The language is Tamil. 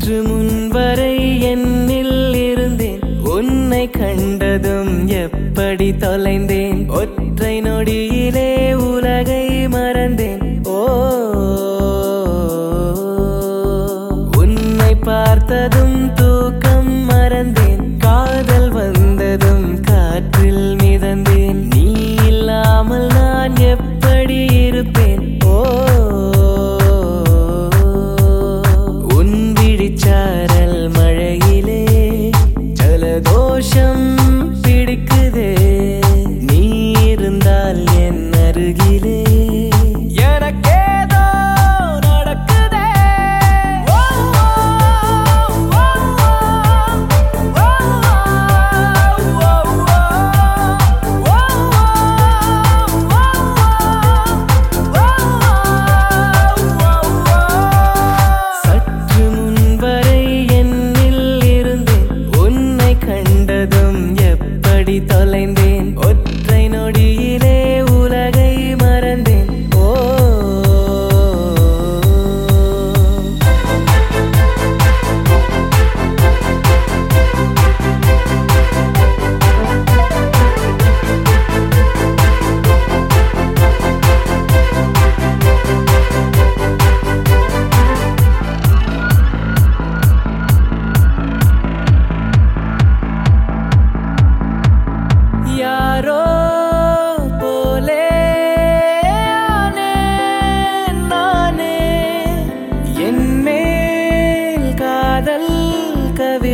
சற்று முன்வரை என்னில் இருந்தேன். உன்னை கண்டதும் எப்படி தொலைந்தேன். ஒற்றை நொடியிலே உலகை மறந்தேன். ஓ. உன்னை பார்த்ததும் தூக்கம் தொலைந்தேன். பார்க்கவே